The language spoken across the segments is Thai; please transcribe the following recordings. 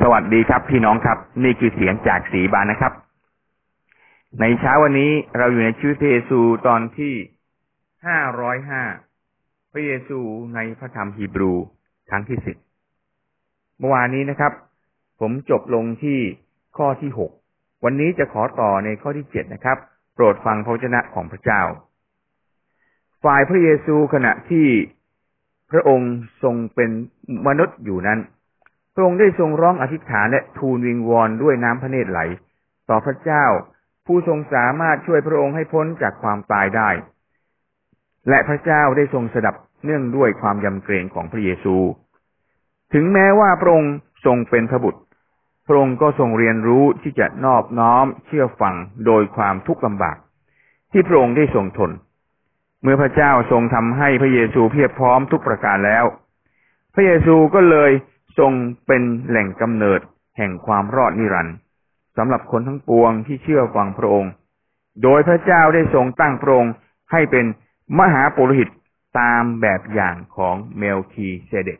สวัสดีครับพี่น้องครับ นี่คือเสียงจากสีบานนะครับ ในเช้าวันนี้เราอยู่ในชีวิตพระเยซูตอนที่ห้าร้อยห้าพระเยซูในพระธรรมฮีบรูครั้งที่สิบเมื่อวานนี้นะครับ ผมจบลงที่ข้อที่หกวันนี้จะขอต่อในข้อที่เจ็ดนะครับ โปรดฟังพระชนะของพระเจ้า ฝ่ายพระเยซูขณะที่พระองค์ทรงเป็นมนุษย์อยู่นั้น พระองค์ได้ทรงร้องอธิษฐานและทูลวิงวอนด้วยน้ำพระเนตรไหล ต่อพระเจ้า ผู้ทรงสามารถช่วยพระองค์ให้พ้นจากความตายได้ และพระเจ้าได้ทรงสดับเนื่องด้วยความยำเกรงของพระเยซู ถึงแม้ว่าพระองค์ทรงเป็นพระบุตร พระองค์ก็ทรงเรียนรู้ที่จะนอบน้อมเชื่อฟังโดยความทุกข์ลำบาก ที่พระองค์ได้ทรงทน เมื่อพระเจ้าทรงทำให้พระเยซูเพียบพร้อมทุกประการแล้ว พระเยซูก็เลย ทรงเป็นแหล่งกำเนิดแห่งความรอดนิรันดร์สำหรับคนทั้งปวงที่เชื่อฟังพระองค์ โดยพระเจ้าได้ทรงตั้งพระองค์ให้เป็นมหาปุโรหิตตามแบบอย่างของเมลคีเซเดก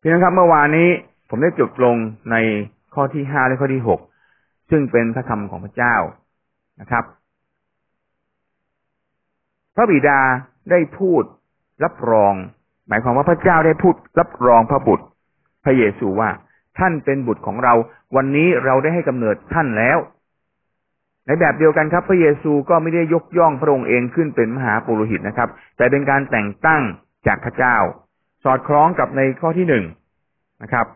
พี่น้องครับเมื่อวานนี้ผมได้จบลงในข้อที่ห้าและข้อที่หกซึ่งเป็นพระธรรมของพระเจ้านะครับ พระบิดาได้พูดรับรอง หมายความว่าพระเจ้าได้พูดรับรองพระบุตร พระเยซูว่าท่านเป็นบุตรของเรา วันนี้เราได้ให้กำเนิดท่านแล้ว ในแบบเดียวกันครับ พระเยซูก็ไม่ได้ยกย่องพระองค์เองขึ้นเป็นมหาปุโรหิตนะครับ แต่เป็นการแต่งตั้งจากพระเจ้า สอดคล้องกับในข้อที่หนึ่งนะครับ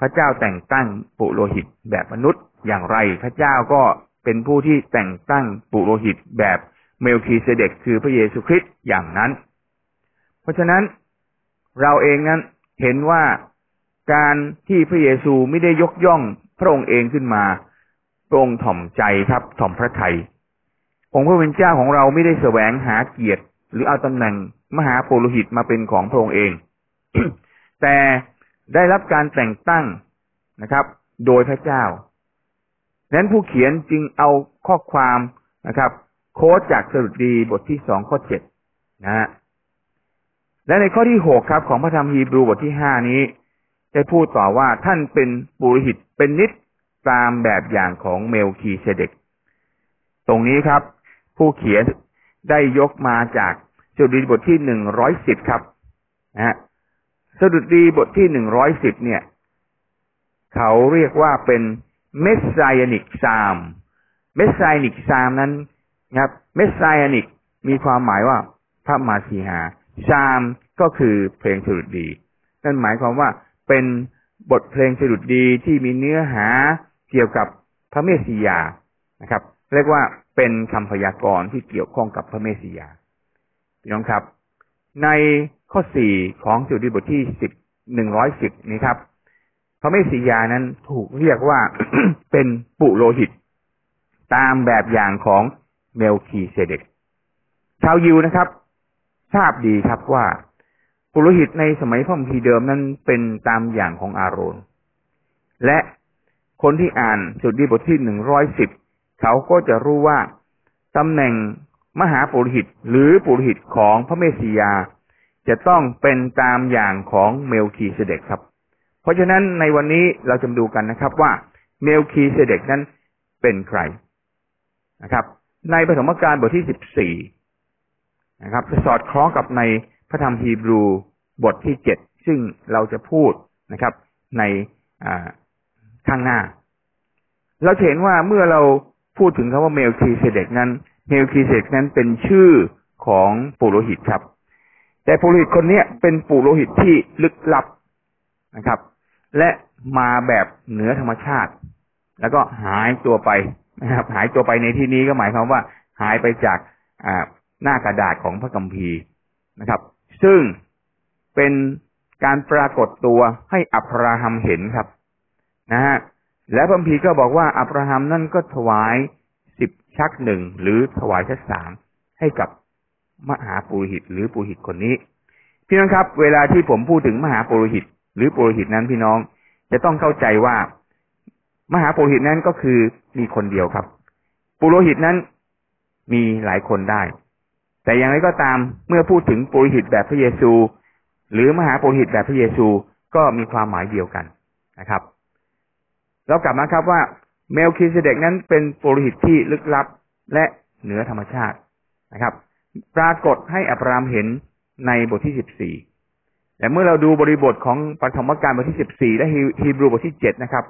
พระเจ้าแต่งตั้งปุโรหิตแบบมนุษย์อย่างไร พระเจ้าก็เป็นผู้ที่แต่งตั้งปุโรหิตแบบเมลคีเซเดกคือพระเยซูคริสต์อย่างนั้น เพราะฉะนั้น เราเองนั้นเห็นว่าการที่พระเยซูไม่ได้ยกย่องพระองค์เองขึ้นมาพระองค์ถ่อมใจครับถ่อมพระทยัยองค์พระเป็นเจ้าของเราไม่ได้แสวงหาเกียรติ หรือเอาตำแหน่งมหาโพลหิตมาเป็นของพระองค์เอง แต่ได้รับการแต่งตั้งนะครับ โดยพระเจ้านั้นผู้เขียนจึงเอาข้อความนะครับ โค้ดจากสรุปดีบทที่สองข้อเจ็ดนะฮะ และในข้อที่หกครับ ของพระธรรมฮีบรูบทที่ห้านี้ ได้พูดต่อว่าท่านเป็นปุโรหิตเป็นนิดตามแบบอย่างของเมลคีเซเดก ตรงนี้ครับ ผู้เขียนได้ยกมาจากสดุดีบทที่หนึ่งร้อยสิบครับนะฮะสดุดีบทที่หนึ่งร้อยสิบเนี่ย เขาเรียกว่าเป็น Messianic Psalm Messianic Psalm นั้นนะครับ Messianic มีความหมายว่าพระมาซีฮา Psalm ก็คือเพลงสดุดี นั่นหมายความว่าเป็นบทเพลงสดุดีที่มีเนื้อหาเกี่ยวกับพระเมสสิยานะครับ เรียกว่าเป็นคำพยากรณ์ที่เกี่ยวข้องกับพระเมสสิยาพี่น้องครับ ในข้อสี่ของสดุดีบทที่สิบหนึ่งร้อยสิบนี้ครับ พระเมสสิยานั้นถูกเรียกว่าเป็นปุโรหิต ตามแบบอย่างของเมลคีเซเดกชาวยิวนะครับ ทราบดีครับว่าปุโรหิตในสมัยพระมีเดิมนั้นเป็นตามอย่างของอาโรนและคนที่อ่านสุดดีบทที่หนึ่งร้อยสิบเขาก็จะรู้ว่าตำแหน่งมหาปุโรหิตหรือปุโรหิตของพระเมสสิยา จะต้องเป็นตามอย่างของเมลคีเสเดกครับ เพราะฉะนั้นในวันนี้เราจะดูกันนะครับว่าเมลคีเสเดกนั้นเป็นใครนะครับ ในปฐมกาลบทที่สิบสี่ นะครับจะสอดคล้องกับในพระธรรมฮีบรูบทที่เจ็ดซึ่งเราจะพูดนะครับ ในข้างหน้า เราเห็นว่าเมื่อเราพูดถึงคำว่าเมลคีเซเดกนั้น เมลคีเซเดกนั้นเป็นชื่อของปุโรหิตครับ แต่ปุโรหิตคนนี้เป็นปุโรหิตที่ลึกลับนะครับ และมาแบบเหนือธรรมชาติ แล้วก็หายตัวไปนะครับ หายตัวไปในที่นี้ก็หมายความว่า หายไปจาก หน้ากระดาษของพระกัมภีร์นะครับ ซึ่งเป็นการปรากฏตัวให้อับราฮัมเห็นครับนะฮะและพระคัมภีร์ก็บอกว่าอับราฮัมนั่นก็ถวายสิบชักหนึ่งหรือถวายชักสามให้กับมหาปุโรหิต หรือปุโรหิตคนนี้ พี่น้องครับ เวลาที่ผมพูดถึงมหาปุโรหิต หรือปุโรหิตนั้นพี่น้องจะต้องเข้าใจว่า มหาปุโรหิตนั้นก็คือมีคนเดียวครับ ปุโรหิตนั้นมีหลายคนได้ แต่อย่างไรก็ตามเมื่อพูดถึงปุโรหิตแบบพระเยซู หรือมหาปุโรหิตแบบพระเยซูก็มีความหมายเดียวกันนะครับ เรากลับมาครับว่าเมลคิเสเดกนั้นเป็นปุโรหิตที่ลึกลับและเหนือธรรมชาตินะครับ ปรากฏให้อับรามเห็นในบทที่สิบสี่แต่เมื่อเราดูบริบทของปฐมกาลบทที่สิบสี่และฮีบรูบทที่เจ็ดนะครับ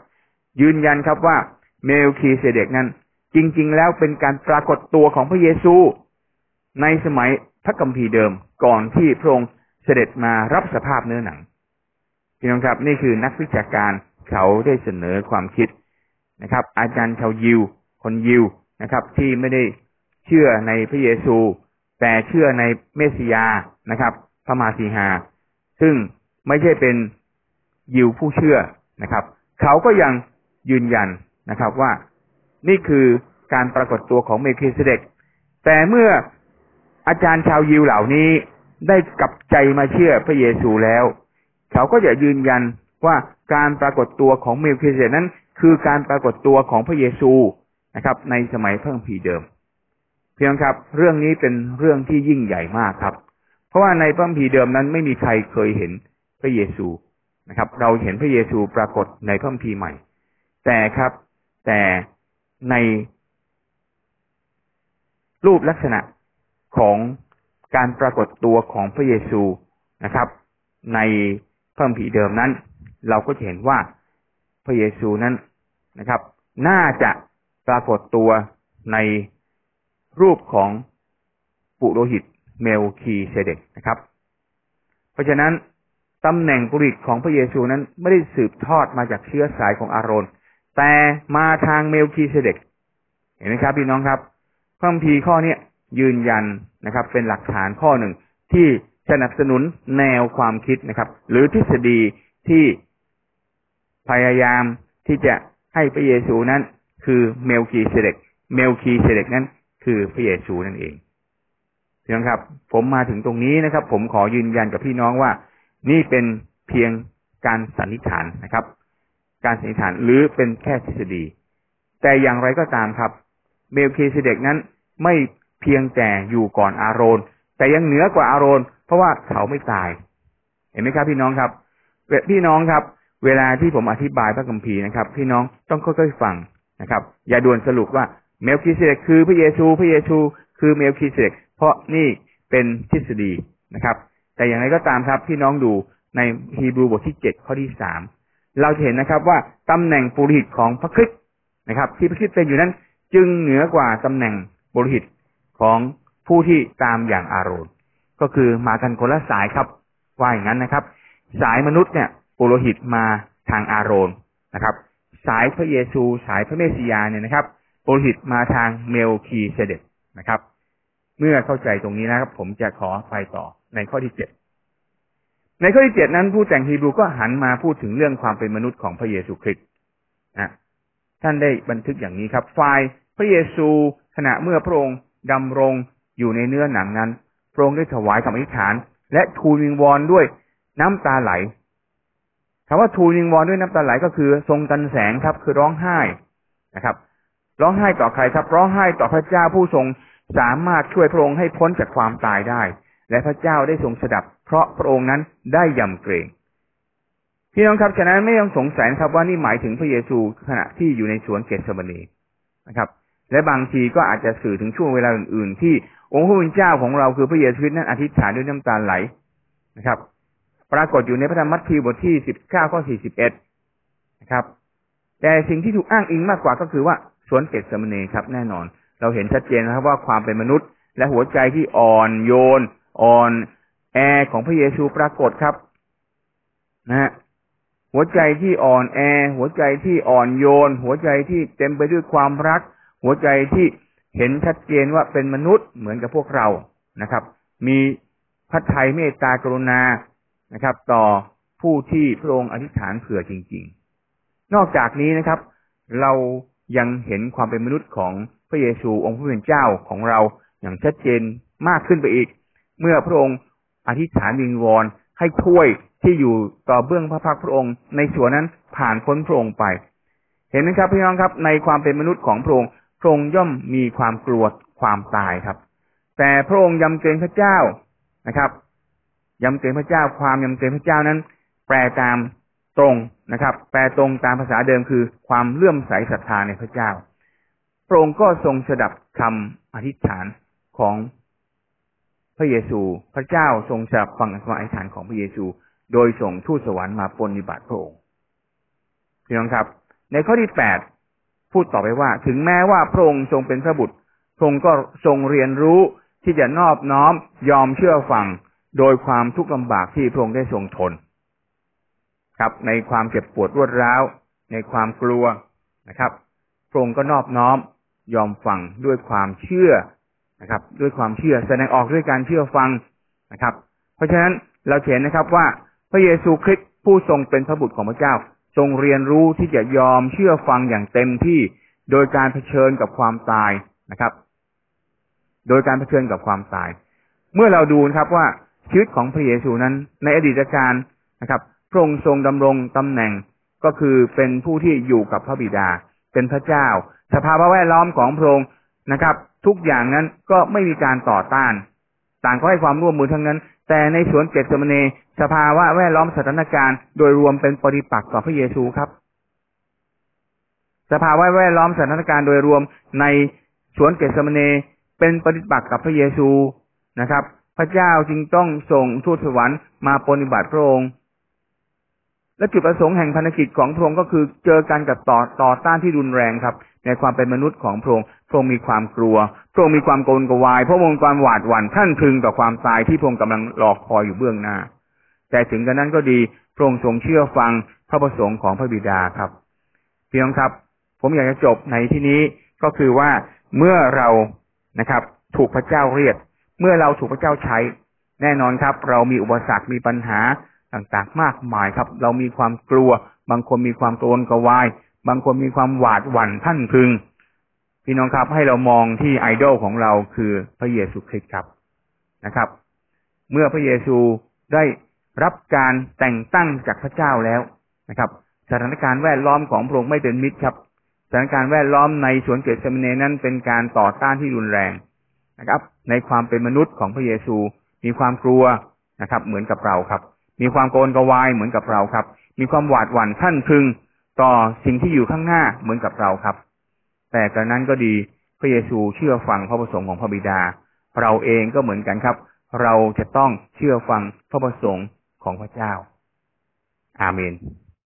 ยืนยันครับว่าเมลคีเสเดกนั้น จริง ๆ แล้วเป็นการปรากฏตัวของพระเยซู ในสมัยพระกัมภีเดิมก่อนที่พระองค์เสด็จมารับสภาพเนื้อหนังพี่น้องครับนี่คือนักวิชาการเขาได้เสนอความคิดนะครับ อาจารย์ชาวยิว คนยิวนะครับ ที่ไม่ได้เชื่อในพระเยซู แต่เชื่อในเมสสิยานะครับ พระมาสีหา ซึ่งไม่ใช่เป็นยิวผู้เชื่อนะครับ เขาก็ยังยืนยันนะครับว่านี่คือการปรากฏตัวของเมคิสเดกแต่เมื่อ อาจารย์ชาวยิวเหล่านี้ได้กลับใจมาเชื่อพระเยซูแล้ว เขาก็จะยืนยันว่าการปรากฏตัวของเมลคิเสเดนั้น คือการปรากฏตัวของพระเยซูนะครับ ในสมัยพระคัมภีร์เดิม เพียงครับ เรื่องนี้เป็นเรื่องที่ยิ่งใหญ่มากครับ เพราะว่าในพระคัมภีร์เดิมนั้นไม่มีใครเคยเห็นพระเยซูนะครับ เราเห็นพระเยซูปรากฏในพระคัมภีร์ใหม่ แต่ครับ แต่ในรูปลักษณะ ของการปรากฏตัวของพระเยซูนะครับ ในพระคัมภีร์เดิมนั้น เราก็จะเห็นว่าพระเยซูนั้นนะครับ น่าจะปรากฏตัวในรูปของปุโรหิตเมลคีเซเดกนะครับ เพราะฉะนั้นตำแหน่งปุโรหิตของพระเยซูนั้นไม่ได้สืบทอดมาจากเชื้อสายของอาโรน แต่มาทางเมลคีเซเดกเห็นไหมครับพี่น้องครับพระคัมภีร์ข้อนี้ยืนยันนะครับ เป็นหลักฐานข้อหนึ่งที่สนับสนุนแนวความคิดนะครับ หรือทฤษฎีที่พยายามที่จะให้พระเยซูนั้น คือเมลคีเซเดกเมลคีเซเดกนั้น คือพระเยซูนั่นเองพี่น้องครับ ผมมาถึงตรงนี้นะครับ ผมขอยืนยันกับพี่น้องว่า นี่เป็นเพียงการสันนิษฐานนะครับ การสันนิษฐานหรือเป็นแค่ทฤษฎี แต่อย่างไรก็ตามครับ เมลคีเซเดกนั้นไม่ เพียงแต่อยู่ก่อนอาโรน แต่ยังเหนือกว่าอาโรน เพราะว่าเขาไม่ตาย เห็นไหมครับ พี่น้องครับพี่น้องครับ เวลาที่ผมอธิบายพระคัมภีร์นะครับ พี่น้องต้องค่อยๆฟังนะครับ อย่าด่วนสรุปว่าเมลคีเสเดกคือพระเยซู พระเยซูคือเมลคีเสเดกเพราะนี่เป็นทฤษฎีนะครับ แต่อย่างไรก็ตามครับ พี่น้องดูในฮีบรูบทที่เจ็ดข้อที่สามเราจะเห็นนะครับว่าตำแหน่งปุโรหิตของพระคริสต์นะครับ ที่พระคริสต์เป็นอยู่นั้น จึงเหนือกว่าตำแหน่งปุโรหิต ของผู้ที่ตามอย่างอาโรนก็คือมากันคนละสายครับ ว่าอย่างนั้นนะครับ สายมนุษย์เนี่ยปุโรหิตมาทางอาโรนนะครับ สายพระเยซู สายพระเมสสิยาเนี่ยนะครับปุโรหิตมาทางเมลคีเซเดตนะครับ เมื่อเข้าใจตรงนี้นะครับ ผมจะขอไปต่อในข้อที่เจ็ดในข้อที่เจ็ดนั้นผู้แต่งฮีบรูก็หันมาพูดถึงเรื่องความเป็นมนุษย์ของพระเยซูคริสต์นะท่านได้บันทึกอย่างนี้ครับฝ่ายพระเยซูขณะเมื่อพระองค์ ดำรงอยู่ในเนื้อหนังนั้น พระองค์ได้ถวายคำอธิษฐาน และทูลวิงวอนด้วยน้ำตาไหลคำว่าทูลวิงวอนด้วยน้ำตาไหลก็คือ ทรงกันแสงครับ คือร้องไห้นะครับ ร้องไห้ต่อใครครับ ร้องไห้ต่อพระเจ้าผู้ทรงสามารถช่วยพระองค์ให้พ้นจากความตายได้ และพระเจ้าได้ทรงสดับ เพราะพระองค์นั้นได้ยำเกรงพี่น้องครับฉะนั้นไม่ต้องสงสัยครับว่านี่หมายถึงพระเยซูขณะที่อยู่ในสวนเกสเมนีนะครับ และบางทีก็อาจจะสื่อถึงช่วงเวลาอื่นๆ ที่องค์พระผู้เป็นเจ้าของเราคือพระเยซูนั้นอธิษฐานด้วยน้ำตาไหลนะครับ ปรากฏอยู่ในพระธรรมมัทธิวบทที่สิบเก้าข้อสี่สิบเอ็ดนะครับ แต่สิ่งที่ถูกอ้างอิงมากกว่าก็คือว่าสวนเกสเมนีครับ แน่นอน เราเห็นชัดเจนนะครับว่าความเป็นมนุษย์ และหัวใจที่อ่อนโยน อ่อนแอของพระเยซูปรากฏครับ นะฮะหัวใจที่อ่อนแอ หัวใจที่อ่อนโยน หัวใจที่เต็มไปด้วยความรัก หัวใจที่เห็นชัดเจนว่าเป็นมนุษย์เหมือนกับพวกเรานะครับ มีพระทัยเมตตากรุณานะครับ ต่อผู้ที่พระองค์อธิษฐานเผื่อจริง ๆ นอกจากนี้นะครับ เรายังเห็นความเป็นมนุษย์ของพระเยซูองค์พระผู้เป็นเจ้าของเราอย่างชัดเจนมากขึ้นไปอีก เมื่อพระองค์อธิษฐานวิงวอนให้ถ้วยที่อยู่ต่อเบื้องพระพักพระองค์ ในส่วนนั้นผ่านพ้นพระองค์ไป เห็นไหมครับพี่น้องครับ ในความเป็นมนุษย์ของพระองค์ ระองค์ย่อมมีความกลัวความตายครับ แต่พระองค์ยำเกรงพระเจ้านะครับยำเกรงพระเจ้า ความยำเกรงพระเจ้านั้น แปลตามตรงนะครับ แปลตรงตามภาษาเดิมคือ ความเลื่อมใสศรัทธาในพระเจ้า พระองค์ก็ทรงสดับคำอธิษฐานของพระเยซู พระเจ้าทรงสดับฟังคำอธิษฐานของพระเยซู โดยส่งทูตสวรรค์มาปนนิบัติพระองค์พี่น้องครับ ในข้อที่แปด พูดต่อไปว่า ถึงแม้ว่าพระองค์ทรงเป็นพระบุตร พระองค์ก็ทรงเรียนรู้ที่จะนอบน้อมยอมเชื่อฟังโดยความทุกข์ลำบากที่พระองค์ได้ทรงทน ครับ ในความเจ็บปวดรวดร้าว ในความกลัวนะครับพระองค์ก็นอบน้อมยอมฟังด้วยความเชื่อนะครับ ด้วยความเชื่อแสดงออกด้วยการเชื่อฟังนะครับ เพราะฉะนั้นเราเห็นนะครับว่าพระเยซูคริสต์ผู้ทรงเป็นพระบุตรของพระเจ้า ทรงเรียนรู้ที่จะยอมเชื่อฟังอย่างเต็มที่โดยการเผชิญกับความตายนะครับ โดยการเผชิญกับความตาย เมื่อเราดูนะครับว่าชีวิตของพระเยซูนั้น ในอดีตการนะครับพระองค์ทรงดำรงตำแหน่งก็คือเป็นผู้ที่อยู่กับพระบิดา เป็นพระเจ้า สภาวะแวดล้อมของพระองค์นะครับ ทุกอย่างนั้นก็ไม่มีการต่อต้าน ต่างก็ให้ความร่วมมือทั้งนั้น แต่ในสวนเกตสมเนสภาวะแวดล้อมสถานการณ์ โดยรวมเป็นปฏิปักษ์ต่อพระเยซูครับ สภาวะแวดล้อมสถานการณ์โดยรวมในสวนเกตสมเนเป็นปฏิปักษ์กับพระเยซูนะครับ พระเจ้าจึงต้องส่งทูตสวรรค์มาปฏิบัติพระองค์ และจุดประสงค์แห่งพันธกิจของพระองค์ก็คือเจอกันกับต่อต่อต้านที่รุนแรงครับ ในความเป็นมนุษย์ของพระองค์พระองค์มีความกลัว พระองค์มีความโกลกวาย พระองค์ความหวาดหวั่นท่านพึงต่อความตายที่พระองค์กำลังรอคอยอยู่เบื้องหน้า แต่ถึงกระนั้นก็ดีพระองค์ทรงเชื่อฟังพระประสงค์ของพระบิดาครับพี่น้องครับ ผมอยากจะจบในที่นี้ก็คือว่าเมื่อเรานะครับ ถูกพระเจ้าเรียก เมื่อเราถูกพระเจ้าใช้ แน่นอนครับ เรามีอุปสรรคมีปัญหาต่างๆ มากมายครับ เรามีความกลัว บางคนมีความโกรนกวาย บางคนมีความหวาดหวั่นท่านพึง พี่น้องครับให้เรามองที่ไอดอลของเราคือพระเยซูคริสต์ครับนะครับ เมื่อพระเยซูได้รับการแต่งตั้งจากพระเจ้าแล้วนะครับ สถานการณ์แวดล้อมของพระองค์ไม่เป็นมิตรครับ สถานการณ์แวดล้อมในสวนเกตเซมเนนั้นเป็นการต่อต้านที่รุนแรงนะครับ ในความเป็นมนุษย์ของพระเยซูมีความกลัวนะครับ เหมือนกับเราครับ มีความโกนกวายเหมือนกับเราครับ มีความหวาดหวั่นท่านพึง ต่อสิ่งที่อยู่ข้างหน้าเหมือนกับเราครับ แต่กระนั้นก็ดีพระเยซูเชื่อฟังพระประสงค์ของพระบิดา เราเองก็เหมือนกันครับ เราจะต้องเชื่อฟังพระประสงค์ของพระเจ้า อาเมน